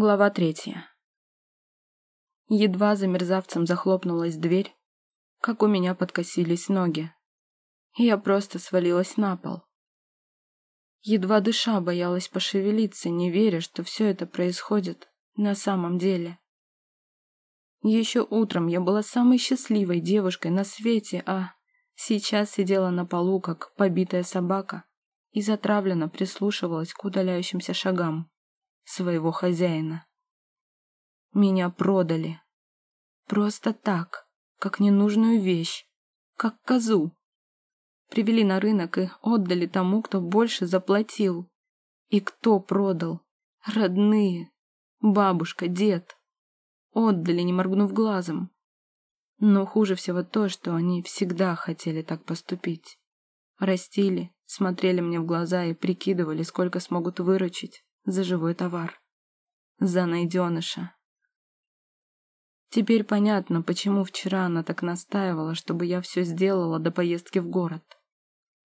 Глава третья. Едва за мерзавцем захлопнулась дверь, как у меня подкосились ноги. И я просто свалилась на пол. Едва дыша боялась пошевелиться, не веря, что все это происходит на самом деле. Еще утром я была самой счастливой девушкой на свете, а сейчас сидела на полу, как побитая собака, и затравленно прислушивалась к удаляющимся шагам своего хозяина. Меня продали. Просто так, как ненужную вещь, как козу. Привели на рынок и отдали тому, кто больше заплатил. И кто продал? Родные. Бабушка, дед. Отдали, не моргнув глазом. Но хуже всего то, что они всегда хотели так поступить. Растили, смотрели мне в глаза и прикидывали, сколько смогут выручить за живой товар. За найденыша. Теперь понятно, почему вчера она так настаивала, чтобы я все сделала до поездки в город.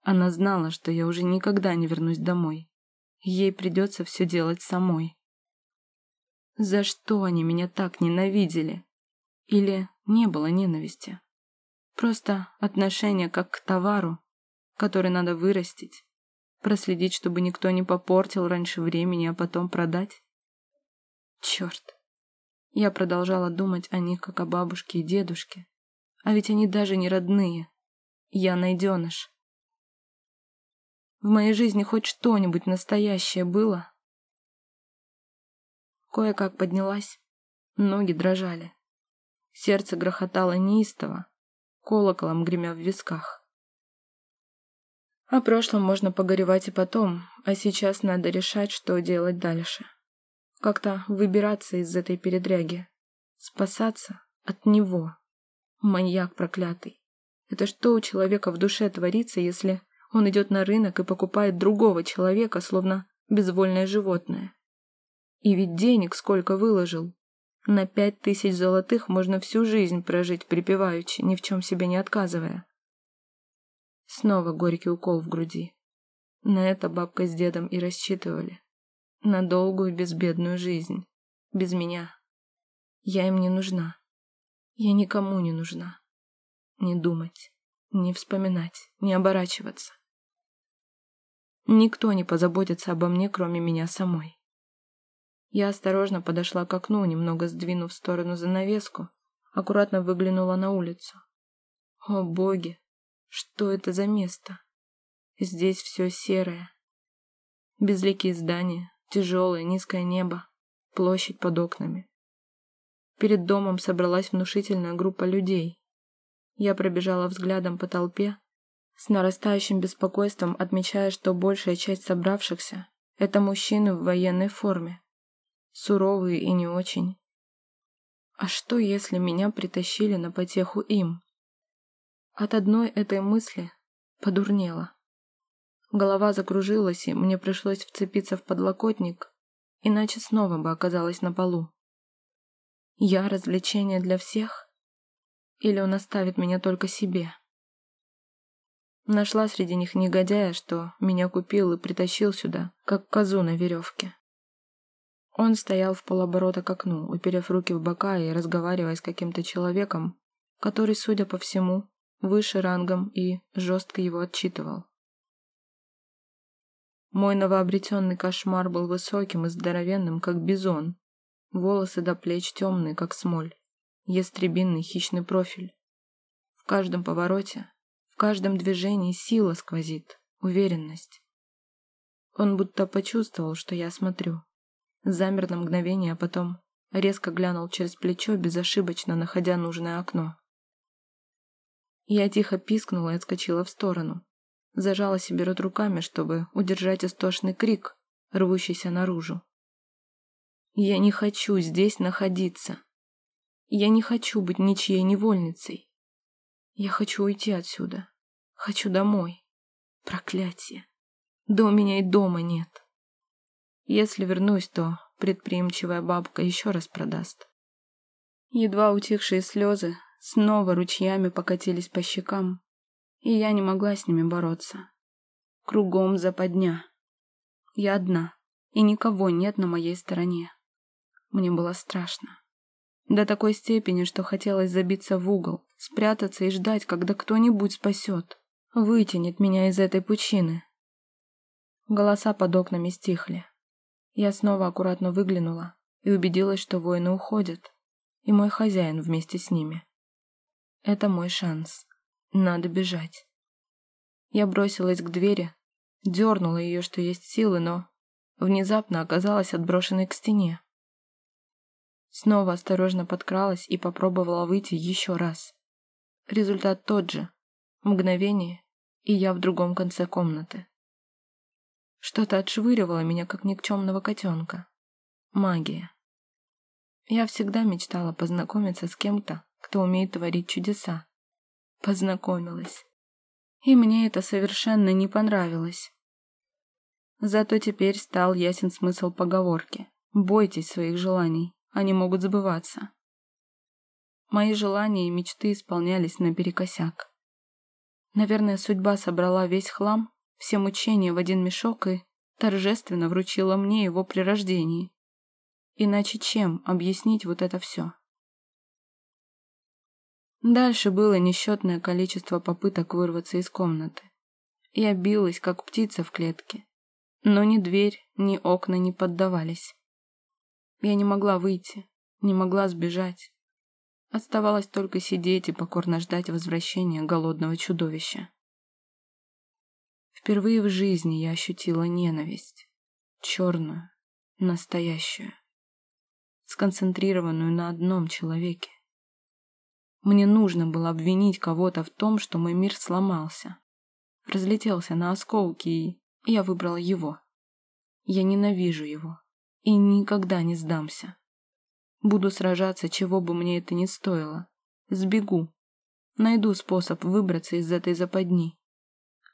Она знала, что я уже никогда не вернусь домой. Ей придется все делать самой. За что они меня так ненавидели? Или не было ненависти? Просто отношение как к товару, который надо вырастить, Проследить, чтобы никто не попортил раньше времени, а потом продать? Черт. Я продолжала думать о них, как о бабушке и дедушке. А ведь они даже не родные. Я найденыш. В моей жизни хоть что-нибудь настоящее было? Кое-как поднялась. Ноги дрожали. Сердце грохотало неистово, колоколом гремя в висках. О прошлом можно погоревать и потом, а сейчас надо решать, что делать дальше. Как-то выбираться из этой передряги. Спасаться от него. Маньяк проклятый. Это что у человека в душе творится, если он идет на рынок и покупает другого человека, словно безвольное животное? И ведь денег сколько выложил. На пять тысяч золотых можно всю жизнь прожить припеваючи, ни в чем себе не отказывая. Снова горький укол в груди. На это бабка с дедом и рассчитывали. На долгую безбедную жизнь. Без меня. Я им не нужна. Я никому не нужна. Не думать, не вспоминать, не оборачиваться. Никто не позаботится обо мне, кроме меня самой. Я осторожно подошла к окну, немного сдвинув в сторону занавеску, аккуратно выглянула на улицу. О, боги! Что это за место? Здесь все серое. Безликие здания, тяжелое низкое небо, площадь под окнами. Перед домом собралась внушительная группа людей. Я пробежала взглядом по толпе, с нарастающим беспокойством отмечая, что большая часть собравшихся – это мужчины в военной форме. Суровые и не очень. А что, если меня притащили на потеху им? От одной этой мысли подурнело. Голова закружилась, и мне пришлось вцепиться в подлокотник, иначе снова бы оказалась на полу. Я развлечение для всех? Или он оставит меня только себе? Нашла среди них негодяя, что меня купил и притащил сюда, как козу на веревке. Он стоял в полоборота к окну, уперев руки в бока и разговаривая с каким-то человеком, который, судя по всему, выше рангом и жестко его отчитывал. Мой новообретенный кошмар был высоким и здоровенным, как бизон, волосы до плеч темные, как смоль, ястребинный хищный профиль. В каждом повороте, в каждом движении сила сквозит, уверенность. Он будто почувствовал, что я смотрю. Замер на мгновение, а потом резко глянул через плечо, безошибочно находя нужное окно. Я тихо пискнула и отскочила в сторону. Зажала себе рот руками, чтобы удержать истошный крик, рвущийся наружу. Я не хочу здесь находиться. Я не хочу быть ничьей невольницей. Я хочу уйти отсюда. Хочу домой. Проклятие. У меня и дома нет. Если вернусь, то предприимчивая бабка еще раз продаст. Едва утихшие слезы снова ручьями покатились по щекам, и я не могла с ними бороться. Кругом западня. Я одна, и никого нет на моей стороне. Мне было страшно. До такой степени, что хотелось забиться в угол, спрятаться и ждать, когда кто-нибудь спасет, вытянет меня из этой пучины. Голоса под окнами стихли. Я снова аккуратно выглянула и убедилась, что воины уходят, и мой хозяин вместе с ними. Это мой шанс. Надо бежать. Я бросилась к двери, дернула ее, что есть силы, но внезапно оказалась отброшенной к стене. Снова осторожно подкралась и попробовала выйти еще раз. Результат тот же. Мгновение, и я в другом конце комнаты. Что-то отшвыривало меня, как никчемного котенка. Магия. Я всегда мечтала познакомиться с кем-то, кто умеет творить чудеса. Познакомилась. И мне это совершенно не понравилось. Зато теперь стал ясен смысл поговорки. Бойтесь своих желаний. Они могут сбываться. Мои желания и мечты исполнялись наперекосяк. Наверное, судьба собрала весь хлам, все мучения в один мешок и торжественно вручила мне его при рождении. Иначе чем объяснить вот это все? Дальше было несчетное количество попыток вырваться из комнаты. Я билась, как птица в клетке. Но ни дверь, ни окна не поддавались. Я не могла выйти, не могла сбежать. Оставалось только сидеть и покорно ждать возвращения голодного чудовища. Впервые в жизни я ощутила ненависть. Черную, настоящую. Сконцентрированную на одном человеке. Мне нужно было обвинить кого-то в том, что мой мир сломался. Разлетелся на осколки, и я выбрала его. Я ненавижу его и никогда не сдамся. Буду сражаться, чего бы мне это ни стоило. Сбегу. Найду способ выбраться из этой западни.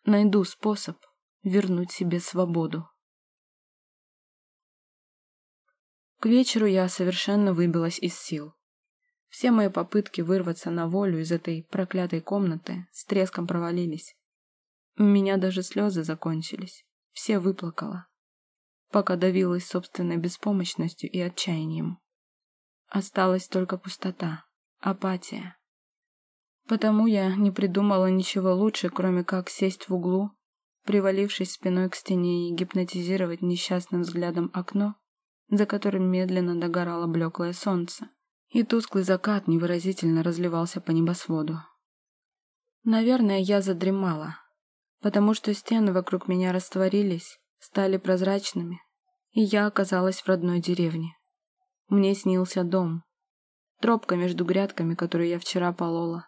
Найду способ вернуть себе свободу. К вечеру я совершенно выбилась из сил. Все мои попытки вырваться на волю из этой проклятой комнаты с треском провалились. У меня даже слезы закончились. Все выплакала пока давилась собственной беспомощностью и отчаянием. Осталась только пустота, апатия. Потому я не придумала ничего лучше, кроме как сесть в углу, привалившись спиной к стене и гипнотизировать несчастным взглядом окно, за которым медленно догорало блеклое солнце, и тусклый закат невыразительно разливался по небосводу. Наверное, я задремала, потому что стены вокруг меня растворились, стали прозрачными, и я оказалась в родной деревне. Мне снился дом. Тропка между грядками, которую я вчера полола.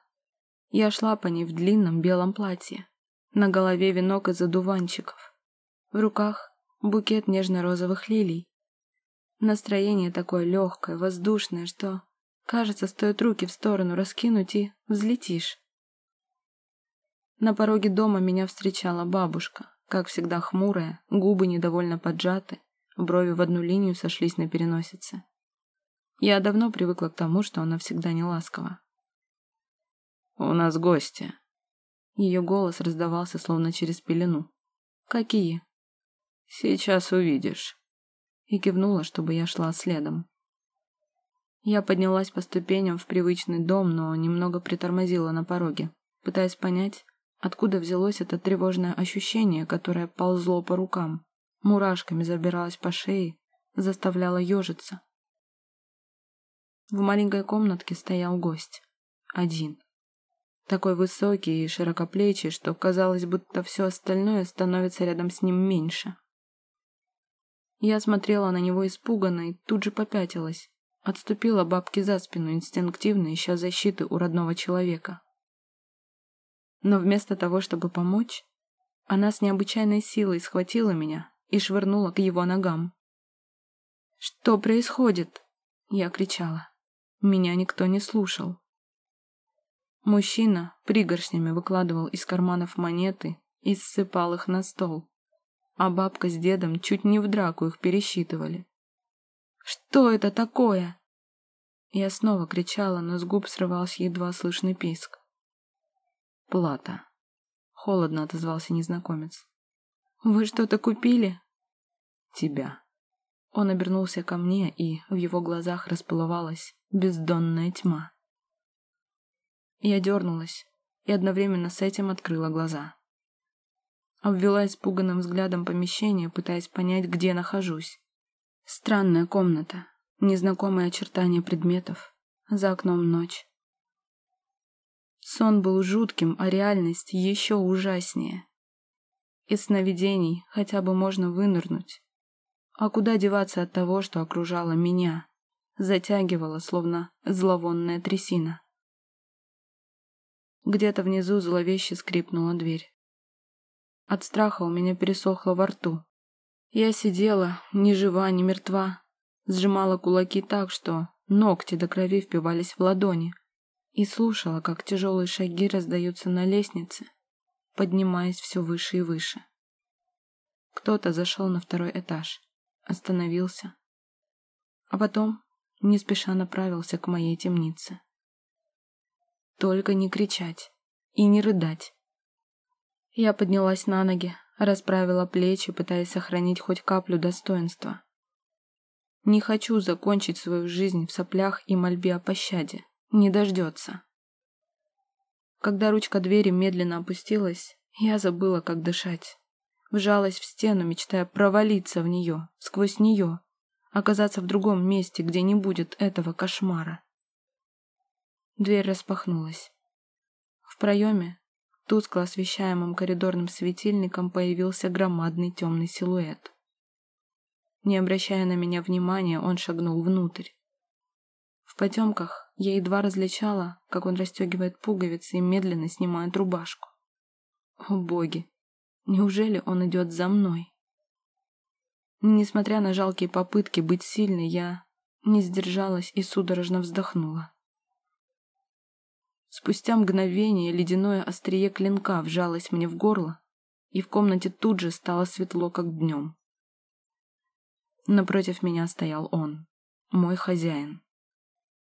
Я шла по ней в длинном белом платье. На голове венок из одуванчиков. В руках букет нежно-розовых лилий. Настроение такое легкое, воздушное, что, кажется, стоит руки в сторону раскинуть и взлетишь. На пороге дома меня встречала бабушка как всегда хмурая, губы недовольно поджаты, брови в одну линию сошлись на переносице. Я давно привыкла к тому, что она всегда не ласкова. «У нас гости». Ее голос раздавался словно через пелену. «Какие?» «Сейчас увидишь». И кивнула, чтобы я шла следом. Я поднялась по ступеням в привычный дом, но немного притормозила на пороге, пытаясь понять, Откуда взялось это тревожное ощущение, которое ползло по рукам, мурашками забиралось по шее, заставляло ежиться? В маленькой комнатке стоял гость. Один. Такой высокий и широкоплечий, что казалось, будто все остальное становится рядом с ним меньше. Я смотрела на него испуганно и тут же попятилась. Отступила бабке за спину, инстинктивно ища защиты у родного человека. Но вместо того, чтобы помочь, она с необычайной силой схватила меня и швырнула к его ногам. «Что происходит?» Я кричала. Меня никто не слушал. Мужчина пригоршнями выкладывал из карманов монеты и ссыпал их на стол, а бабка с дедом чуть не в драку их пересчитывали. «Что это такое?» Я снова кричала, но с губ срывался едва слышный писк. «Плата», — холодно отозвался незнакомец. «Вы что-то купили?» «Тебя». Он обернулся ко мне, и в его глазах расплывалась бездонная тьма. Я дернулась и одновременно с этим открыла глаза. Обвела испуганным взглядом помещение, пытаясь понять, где нахожусь. Странная комната, незнакомые очертания предметов, за окном ночь. Сон был жутким, а реальность еще ужаснее. Из сновидений хотя бы можно вынырнуть. А куда деваться от того, что окружало меня? Затягивало, словно зловонная трясина. Где-то внизу зловеще скрипнула дверь. От страха у меня пересохло во рту. Я сидела, ни жива, ни мертва, сжимала кулаки так, что ногти до крови впивались в ладони, и слушала, как тяжелые шаги раздаются на лестнице, поднимаясь все выше и выше. Кто-то зашел на второй этаж, остановился, а потом не спеша направился к моей темнице. Только не кричать и не рыдать. Я поднялась на ноги, расправила плечи, пытаясь сохранить хоть каплю достоинства. Не хочу закончить свою жизнь в соплях и мольбе о пощаде. Не дождется. Когда ручка двери медленно опустилась, я забыла, как дышать. Вжалась в стену, мечтая провалиться в нее, сквозь нее, оказаться в другом месте, где не будет этого кошмара. Дверь распахнулась. В проеме, тускло освещаемым коридорным светильником, появился громадный темный силуэт. Не обращая на меня внимания, он шагнул внутрь. В потемках я едва различала, как он расстегивает пуговицы и медленно снимает рубашку. О боги! Неужели он идет за мной? Несмотря на жалкие попытки быть сильной, я не сдержалась и судорожно вздохнула. Спустя мгновение ледяное острие клинка вжалось мне в горло, и в комнате тут же стало светло, как днем. Напротив меня стоял он, мой хозяин.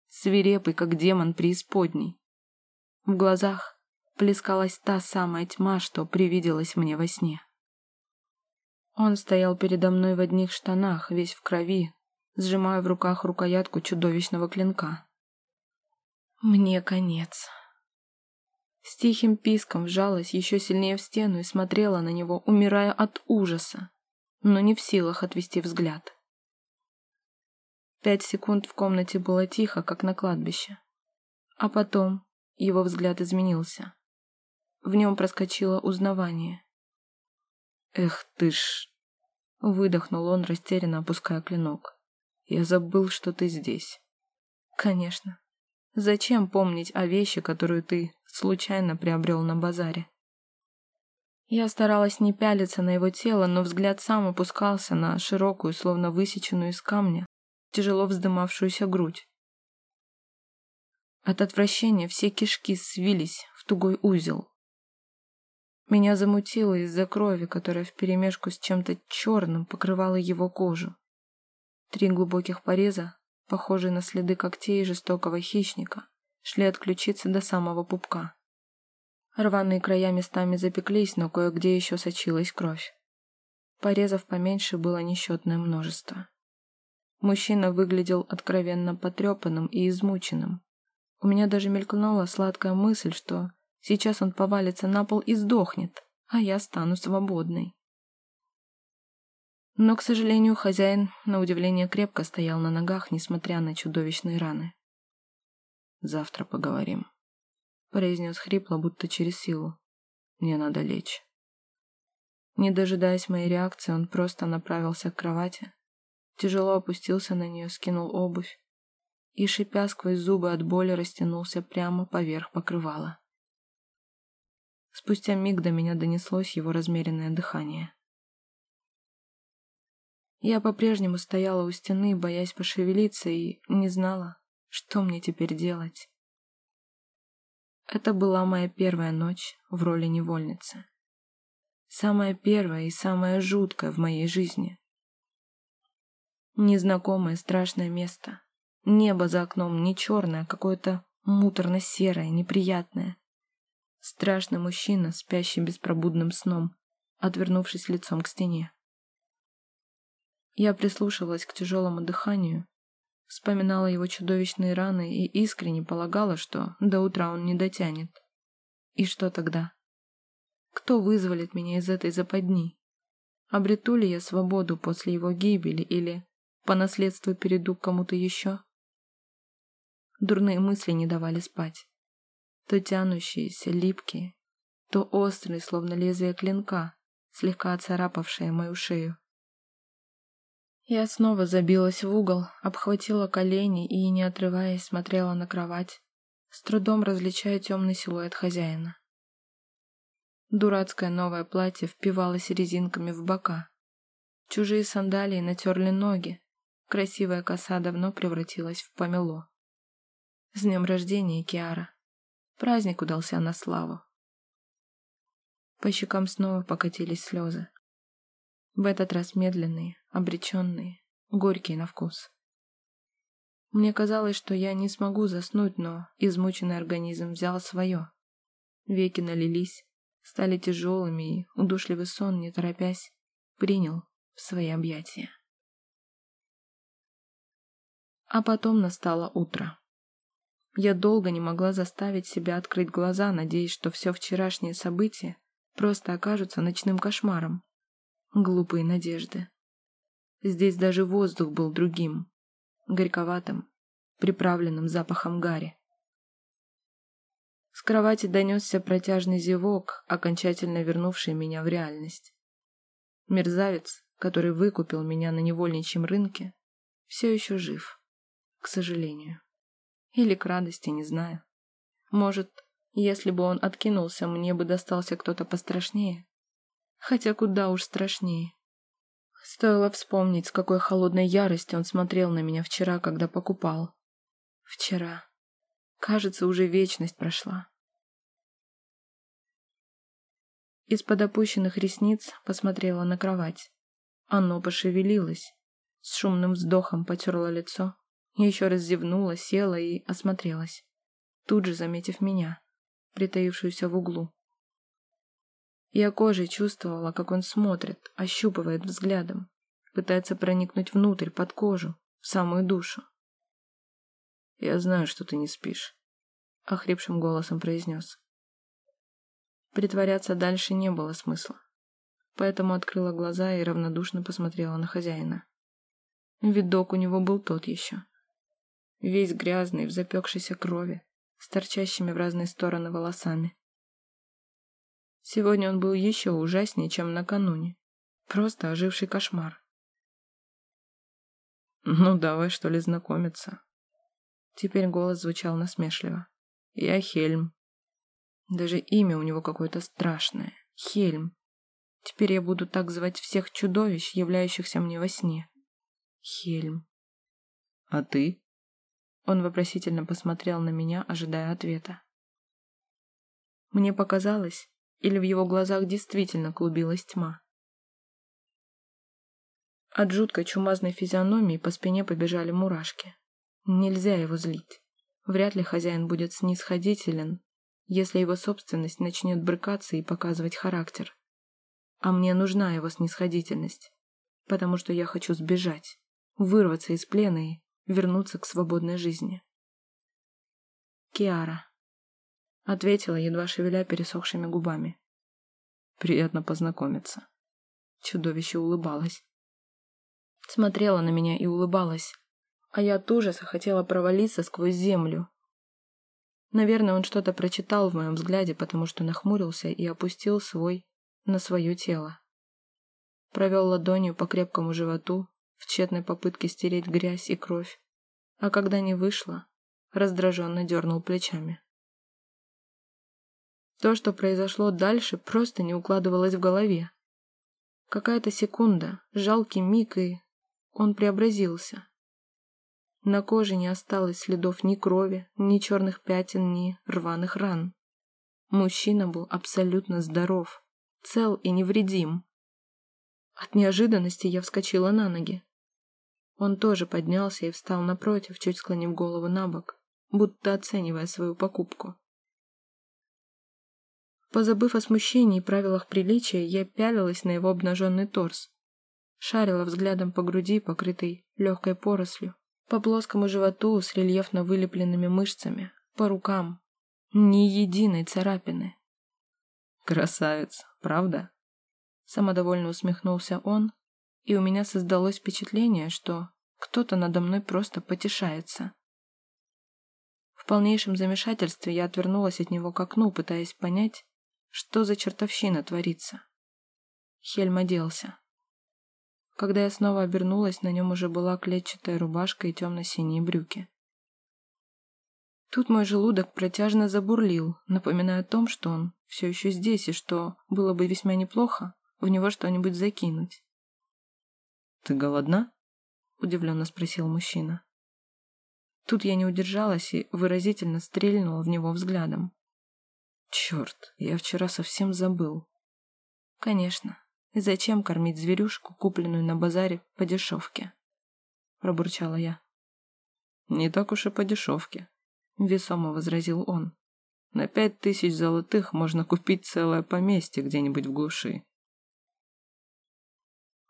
Свирепый, как демон преисподней. В глазах плескалась та самая тьма, что привиделась мне во сне. Он стоял передо мной в одних штанах, весь в крови, сжимая в руках рукоятку чудовищного клинка. Мне конец. С тихим писком вжалась еще сильнее в стену и смотрела на него, умирая от ужаса, но не в силах отвести взгляд. Пять секунд в комнате было тихо, как на кладбище. А потом его взгляд изменился. В нем проскочило узнавание. «Эх ты ж...» — выдохнул он, растерянно опуская клинок. «Я забыл, что ты здесь». «Конечно. Зачем помнить о вещи, которую ты случайно приобрел на базаре?» Я старалась не пялиться на его тело, но взгляд сам опускался на широкую, словно высеченную из камня, тяжело вздымавшуюся грудь. От отвращения все кишки свились в тугой узел. Меня замутило из-за крови, которая вперемешку с чем-то черным покрывала его кожу. Три глубоких пореза похожие на следы когтей жестокого хищника, шли от ключицы до самого пупка. Рваные края местами запеклись, но кое-где еще сочилась кровь. Порезов поменьше было несчетное множество. Мужчина выглядел откровенно потрепанным и измученным. У меня даже мелькнула сладкая мысль, что сейчас он повалится на пол и сдохнет, а я стану свободной. Но, к сожалению, хозяин, на удивление, крепко стоял на ногах, несмотря на чудовищные раны. «Завтра поговорим», — произнес хрипло, будто через силу. «Мне надо лечь». Не дожидаясь моей реакции, он просто направился к кровати, тяжело опустился на нее, скинул обувь и, шипя сквозь зубы от боли, растянулся прямо поверх покрывала. Спустя миг до меня донеслось его размеренное дыхание. Я по-прежнему стояла у стены, боясь пошевелиться, и не знала, что мне теперь делать. Это была моя первая ночь в роли невольницы. Самая первая и самая жуткая в моей жизни. Незнакомое страшное место. Небо за окном не черное, а какое-то муторно-серое, неприятное. Страшный мужчина, спящий беспробудным сном, отвернувшись лицом к стене. Я прислушивалась к тяжелому дыханию, вспоминала его чудовищные раны и искренне полагала, что до утра он не дотянет. И что тогда? Кто вызволит меня из этой западни? Обрету ли я свободу после его гибели или по наследству перейду к кому-то еще? Дурные мысли не давали спать. То тянущиеся, липкие, то острые, словно лезвие клинка, слегка оцарапавшие мою шею. Я снова забилась в угол, обхватила колени и, не отрываясь, смотрела на кровать, с трудом различая темный силуэт хозяина. Дурацкое новое платье впивалось резинками в бока. Чужие сандалии натерли ноги. Красивая коса давно превратилась в помело. С днем рождения, Киара. Праздник удался на славу. По щекам снова покатились слезы. В этот раз медленные, обреченные, горькие на вкус. Мне казалось, что я не смогу заснуть, но измученный организм взял свое. Веки налились, стали тяжелыми, и удушливый сон, не торопясь, принял в свои объятия. А потом настало утро. Я долго не могла заставить себя открыть глаза, надеясь, что все вчерашние события просто окажутся ночным кошмаром. Глупые надежды. Здесь даже воздух был другим, горьковатым, приправленным запахом гари. С кровати донесся протяжный зевок, окончательно вернувший меня в реальность. Мерзавец, который выкупил меня на невольничьем рынке, все еще жив, к сожалению. Или к радости, не знаю. Может, если бы он откинулся, мне бы достался кто-то пострашнее. Хотя куда уж страшнее. Стоило вспомнить, с какой холодной яростью он смотрел на меня вчера, когда покупал. Вчера. Кажется, уже вечность прошла. Из-под опущенных ресниц посмотрела на кровать. Оно пошевелилось. С шумным вздохом потерла лицо. Еще раз зевнула, села и осмотрелась. Тут же заметив меня притаившуюся в углу. Я кожей чувствовала, как он смотрит, ощупывает взглядом, пытается проникнуть внутрь, под кожу, в самую душу. «Я знаю, что ты не спишь», — охрипшим голосом произнес. Притворяться дальше не было смысла, поэтому открыла глаза и равнодушно посмотрела на хозяина. Видок у него был тот еще. Весь грязный, в запекшейся крови, с торчащими в разные стороны волосами. Сегодня он был еще ужаснее, чем накануне. Просто оживший кошмар. «Ну, давай, что ли, знакомиться?» Теперь голос звучал насмешливо. «Я Хельм». Даже имя у него какое-то страшное. Хельм. Теперь я буду так звать всех чудовищ, являющихся мне во сне. Хельм. «А ты?» Он вопросительно посмотрел на меня, ожидая ответа. Мне показалось, или в его глазах действительно клубилась тьма. От жуткой чумазной физиономии по спине побежали мурашки. Нельзя его злить. Вряд ли хозяин будет снисходителен, если его собственность начнет брыкаться и показывать характер. А мне нужна его снисходительность, потому что я хочу сбежать, вырваться из плена и вернуться к свободной жизни. Киара. Ответила, едва шевеля пересохшими губами. Приятно познакомиться. Чудовище улыбалось. Смотрела на меня и улыбалась, а я от ужаса хотела провалиться сквозь землю. Наверное, он что-то прочитал в моем взгляде, потому что нахмурился и опустил свой на свое тело. Провел ладонью по крепкому животу, в тщетной попытке стереть грязь и кровь, а когда не вышло, раздраженно дернул плечами. То, что произошло дальше, просто не укладывалось в голове. Какая-то секунда, жалкий миг, и он преобразился. На коже не осталось следов ни крови, ни черных пятен, ни рваных ран. Мужчина был абсолютно здоров, цел и невредим. От неожиданности я вскочила на ноги. Он тоже поднялся и встал напротив, чуть склонив голову на бок, будто оценивая свою покупку. Позабыв о смущении и правилах приличия, я пялилась на его обнаженный торс. Шарила взглядом по груди, покрытой легкой порослью, по плоскому животу с рельефно вылепленными мышцами, по рукам. Ни единой царапины. «Красавец, правда?» Самодовольно усмехнулся он, и у меня создалось впечатление, что кто-то надо мной просто потешается. В полнейшем замешательстве я отвернулась от него к окну, пытаясь понять, что за чертовщина творится. Хельм оделся. Когда я снова обернулась, на нем уже была клетчатая рубашка и темно-синие брюки. Тут мой желудок протяжно забурлил, напоминая о том, что он все еще здесь и что было бы весьма неплохо в него что-нибудь закинуть. «Ты голодна?» — удивленно спросил мужчина. Тут я не удержалась и выразительно стрельнула в него взглядом. «Черт, я вчера совсем забыл». «Конечно. И зачем кормить зверюшку, купленную на базаре по дешевке?» Пробурчала я. «Не так уж и по дешевке», — весомо возразил он. «На пять тысяч золотых можно купить целое поместье где-нибудь в глуши».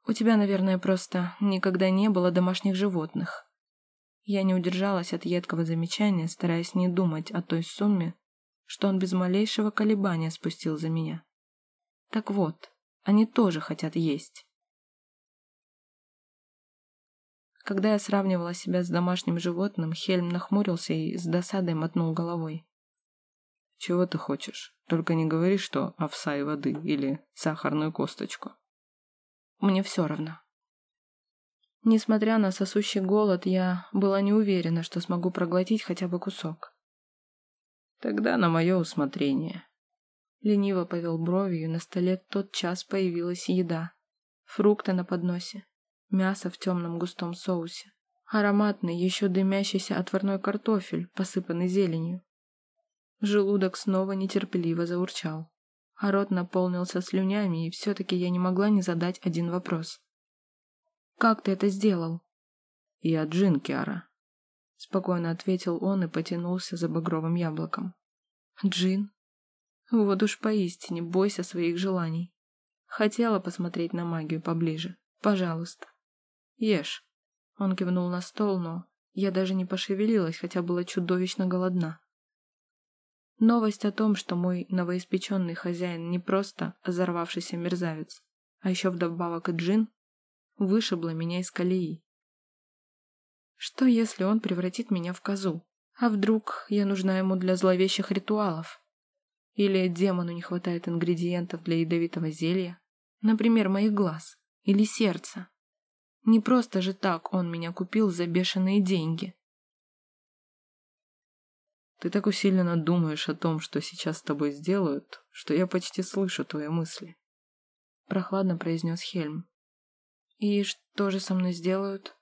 У тебя, наверное, просто никогда не было домашних животных. Я не удержалась от едкого замечания, стараясь не думать о той сумме, что он без малейшего колебания спустил за меня. Так вот, они тоже хотят есть. Когда я сравнивала себя с домашним животным, Хельм нахмурился и с досадой мотнул головой. «Чего ты хочешь? Только не говори, что овса и воды или сахарную косточку». Мне все равно. Несмотря на сосущий голод, я была не уверена, что смогу проглотить хотя бы кусок. Тогда на мое усмотрение. Лениво повел бровью, на столе тот час появилась еда. Фрукты на подносе, мясо в темном густом соусе, ароматный, еще дымящийся отварной картофель, посыпанный зеленью. Желудок снова нетерпеливо заурчал а рот наполнился слюнями, и все-таки я не могла не задать один вопрос. «Как ты это сделал?» «Я Джин, Киара», — спокойно ответил он и потянулся за багровым яблоком. «Джин? Вот уж поистине бойся своих желаний. Хотела посмотреть на магию поближе. Пожалуйста. Ешь». Он кивнул на стол, но я даже не пошевелилась, хотя была чудовищно голодна. Новость о том, что мой новоиспеченный хозяин не просто озорвавшийся мерзавец, а еще вдобавок и джин, вышибла меня из колеи. Что, если он превратит меня в козу? А вдруг я нужна ему для зловещих ритуалов? Или демону не хватает ингредиентов для ядовитого зелья? Например, моих глаз или сердца? Не просто же так он меня купил за бешеные деньги. Ты так усиленно думаешь о том, что сейчас с тобой сделают, что я почти слышу твои мысли. Прохладно произнес Хельм. И что же со мной сделают?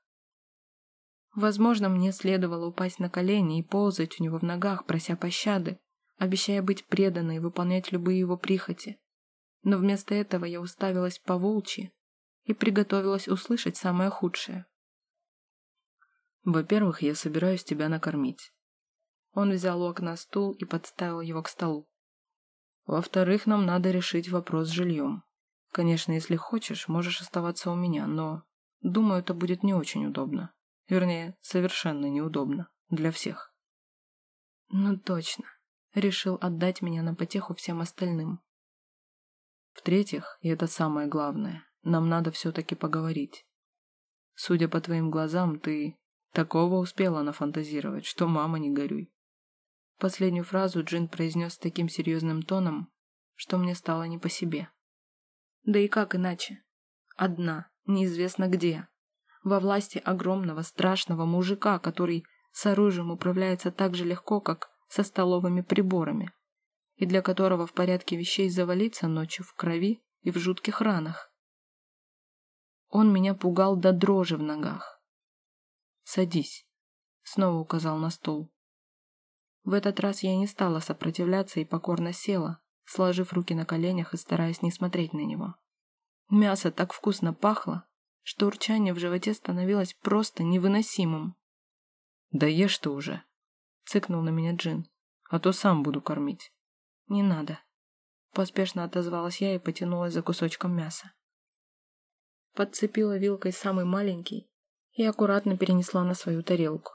Возможно, мне следовало упасть на колени и ползать у него в ногах, прося пощады, обещая быть преданной и выполнять любые его прихоти. Но вместо этого я уставилась по волчьи и приготовилась услышать самое худшее. Во-первых, я собираюсь тебя накормить. Он взял у окна стул и подставил его к столу. Во-вторых, нам надо решить вопрос с жильем. Конечно, если хочешь, можешь оставаться у меня, но... Думаю, это будет не очень удобно. Вернее, совершенно неудобно. Для всех. Ну точно. Решил отдать меня на потеху всем остальным. В-третьих, и это самое главное, нам надо все-таки поговорить. Судя по твоим глазам, ты такого успела нафантазировать, что мама не горюй. Последнюю фразу Джин произнес таким серьезным тоном, что мне стало не по себе. Да и как иначе? Одна, неизвестно где. Во власти огромного, страшного мужика, который с оружием управляется так же легко, как со столовыми приборами, и для которого в порядке вещей завалиться ночью в крови и в жутких ранах. Он меня пугал до дрожи в ногах. «Садись», — снова указал на стул. В этот раз я не стала сопротивляться и покорно села, сложив руки на коленях и стараясь не смотреть на него. Мясо так вкусно пахло, что урчание в животе становилось просто невыносимым. «Да ешь ты уже!» — цыкнул на меня Джин. «А то сам буду кормить». «Не надо». Поспешно отозвалась я и потянулась за кусочком мяса. подцепила вилкой самый маленький и аккуратно перенесла на свою тарелку.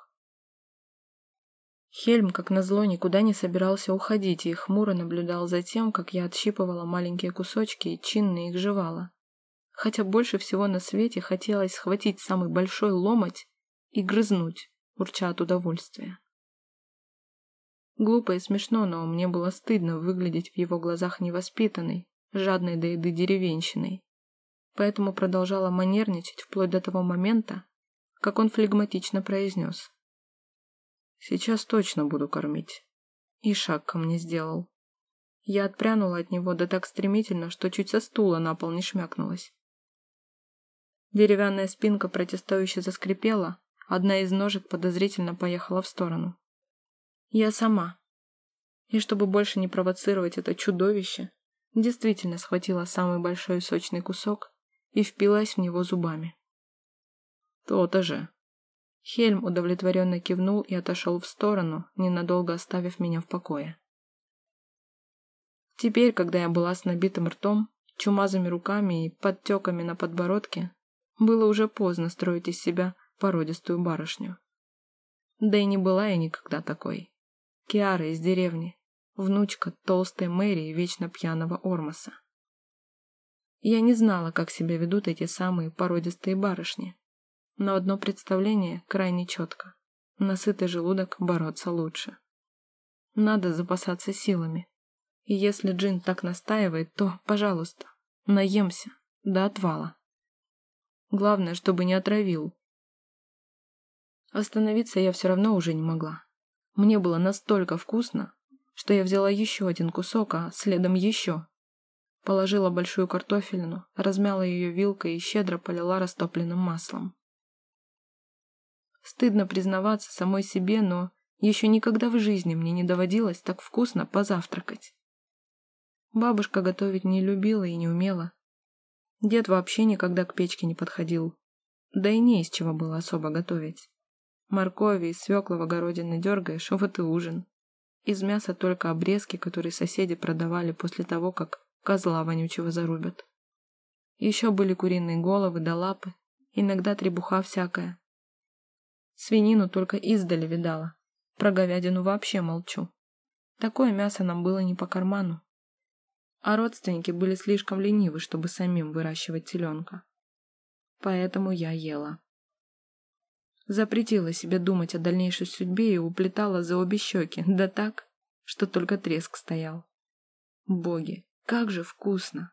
Хельм, как назло, никуда не собирался уходить и хмуро наблюдал за тем, как я отщипывала маленькие кусочки и чинно их жевала. Хотя больше всего на свете хотелось схватить самый большой ломоть и грызнуть, урча от удовольствия. Глупо и смешно, но мне было стыдно выглядеть в его глазах невоспитанной, жадной до еды деревенщиной. Поэтому продолжала манерничать вплоть до того момента, как он флегматично произнес. Сейчас точно буду кормить. И шаг ко мне сделал. Я отпрянула от него да так стремительно, что чуть со стула на пол не шмякнулась. Деревянная спинка протестующе заскрипела, одна из ножек подозрительно поехала в сторону. Я сама. И чтобы больше не провоцировать это чудовище, действительно схватила самый большой сочный кусок и впилась в него зубами. То-то же. Хельм удовлетворенно кивнул и отошел в сторону, ненадолго оставив меня в покое. Теперь, когда я была с набитым ртом, чумазыми руками и подтеками на подбородке, было уже поздно строить из себя породистую барышню. Да и не была я никогда такой. Киара из деревни, внучка толстой Мэри и вечно пьяного Ормаса. Я не знала, как себя ведут эти самые породистые барышни но одно представление крайне четко. На сытый желудок бороться лучше. Надо запасаться силами. И если Джин так настаивает, то, пожалуйста, наемся до отвала. Главное, чтобы не отравил. Остановиться я все равно уже не могла. Мне было настолько вкусно, что я взяла еще один кусок, а следом еще. Положила большую картофелину, размяла ее вилкой и щедро полила растопленным маслом. Стыдно признаваться самой себе, но еще никогда в жизни мне не доводилось так вкусно позавтракать. Бабушка готовить не любила и не умела. Дед вообще никогда к печке не подходил. Да и не из чего было особо готовить. Моркови и свекла в огороде надергаешь, вот и ужин. Из мяса только обрезки, которые соседи продавали после того, как козла вонючего зарубят. Еще были куриные головы да лапы, иногда требуха всякая. Свинину только издали видала. Про говядину вообще молчу. Такое мясо нам было не по карману. А родственники были слишком ленивы, чтобы самим выращивать теленка. Поэтому я ела. Запретила себе думать о дальнейшей судьбе и уплетала за обе щеки, да так, что только треск стоял. Боги, как же вкусно!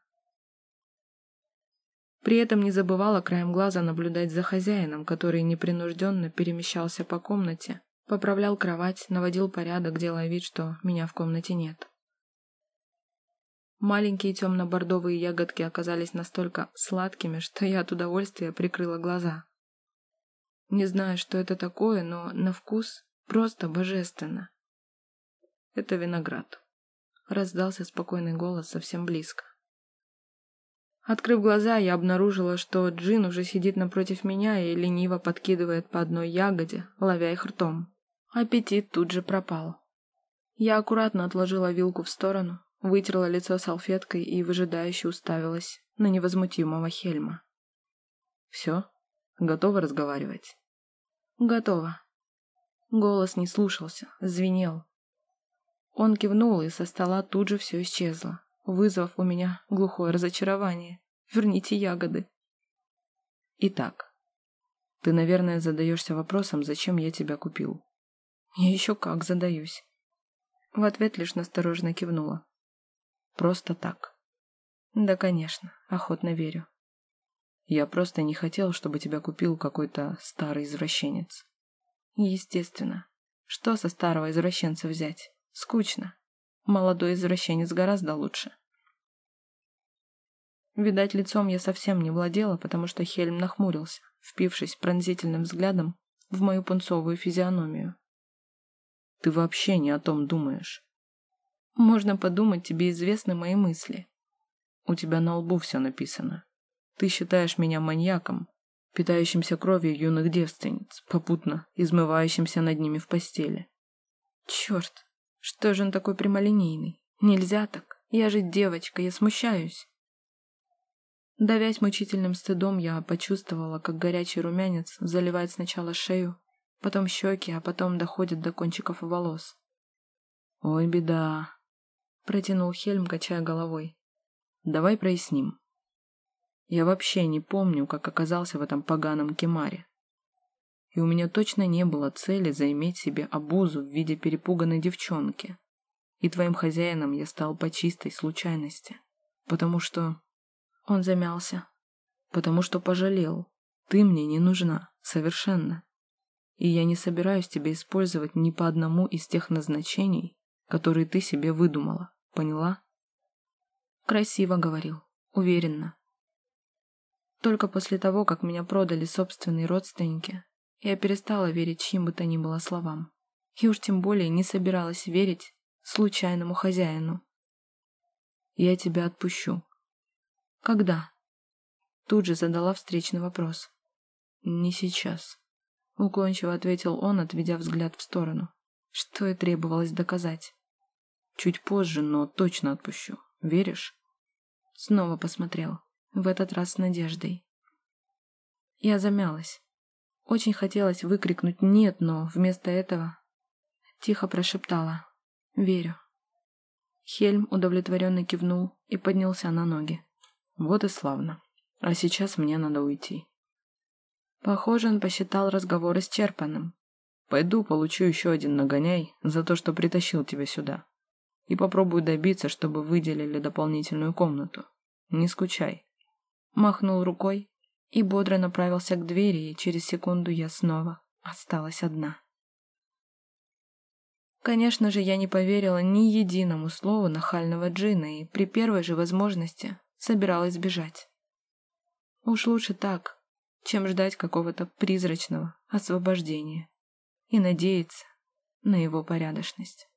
При этом не забывала краем глаза наблюдать за хозяином, который непринужденно перемещался по комнате, поправлял кровать, наводил порядок, делая вид, что меня в комнате нет. Маленькие темно-бордовые ягодки оказались настолько сладкими, что я от удовольствия прикрыла глаза. Не знаю, что это такое, но на вкус просто божественно. Это виноград. Раздался спокойный голос совсем близко. Открыв глаза, я обнаружила, что Джин уже сидит напротив меня и лениво подкидывает по одной ягоде, ловя их ртом. Аппетит тут же пропал. Я аккуратно отложила вилку в сторону, вытерла лицо салфеткой и выжидающе уставилась на невозмутимого Хельма. «Все? Готова разговаривать?» «Готова». Голос не слушался, звенел. Он кивнул, и со стола тут же все исчезло вызвав у меня глухое разочарование. Верните ягоды. Итак, ты, наверное, задаешься вопросом, зачем я тебя купил. Я еще как задаюсь. В ответ лишь настороженно кивнула. Просто так. Да, конечно, охотно верю. Я просто не хотел, чтобы тебя купил какой-то старый извращенец. Естественно. Что со старого извращенца взять? Скучно. Молодой извращенец гораздо лучше. Видать, лицом я совсем не владела, потому что Хельм нахмурился, впившись пронзительным взглядом в мою пунцовую физиономию. «Ты вообще не о том думаешь». «Можно подумать, тебе известны мои мысли». «У тебя на лбу все написано. Ты считаешь меня маньяком, питающимся кровью юных девственниц, попутно измывающимся над ними в постели». «Черт, что же он такой прямолинейный? Нельзя так. Я же девочка, я смущаюсь. Давясь мучительным стыдом, я почувствовала, как горячий румянец заливает сначала шею, потом щеки, а потом доходит до кончиков волос. «Ой, беда!» — протянул Хельм, качая головой. «Давай проясним. Я вообще не помню, как оказался в этом поганом кемаре. И у меня точно не было цели заиметь себе обузу в виде перепуганной девчонки. И твоим хозяином я стал по чистой случайности. Потому что... Он замялся. Потому что пожалел. Ты мне не нужна. Совершенно. И я не собираюсь тебя использовать ни по одному из тех назначений, которые ты себе выдумала. Поняла? Красиво говорил. Уверенно. Только после того, как меня продали собственные родственники, я перестала верить чьим бы то ни было словам. И уж тем более не собиралась верить случайному хозяину. «Я тебя отпущу». «Когда?» Тут же задала встречный вопрос. «Не сейчас», — уклончиво ответил он, отведя взгляд в сторону. Что и требовалось доказать. «Чуть позже, но точно отпущу. Веришь?» Снова посмотрел в этот раз с надеждой. Я замялась. Очень хотелось выкрикнуть «нет», но вместо этого тихо прошептала «верю». Хельм удовлетворенно кивнул и поднялся на ноги. «Вот и славно. А сейчас мне надо уйти». Похоже, он посчитал разговор исчерпанным. «Пойду получу еще один нагоняй за то, что притащил тебя сюда. И попробую добиться, чтобы выделили дополнительную комнату. Не скучай махнул рукой и бодро направился к двери, и через секунду я снова осталась одна. Конечно же, я не поверила ни единому слову нахального Джина и при первой же возможности собиралась бежать. Уж лучше так, чем ждать какого-то призрачного освобождения и надеяться на его порядочность.